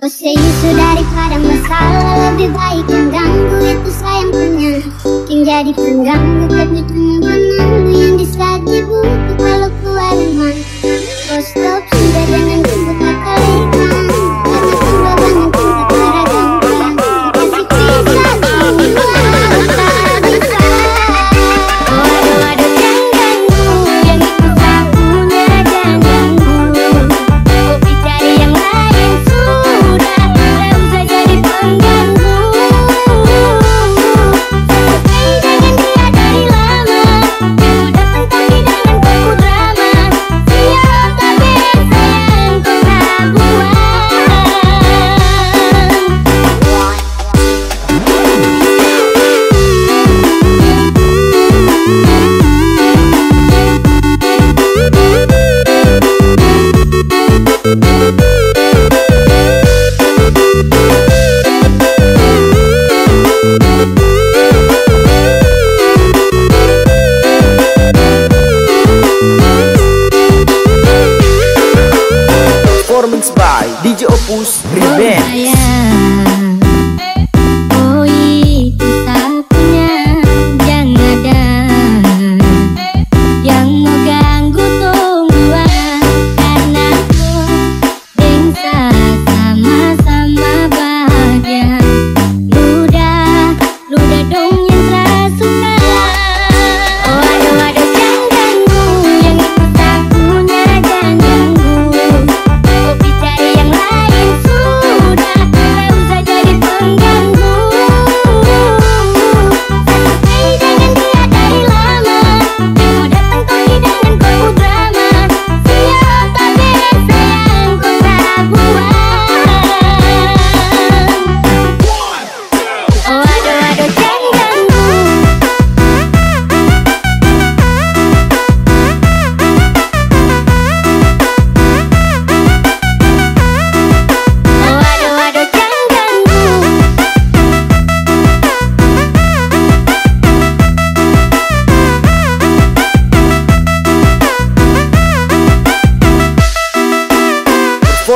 Kau isu daripada masalah Lebih baik mengganggu itu sayang punya. Yang jadi pengganggu kebutuhan os rebeldes.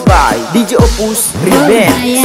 by DJ Opus Revenge.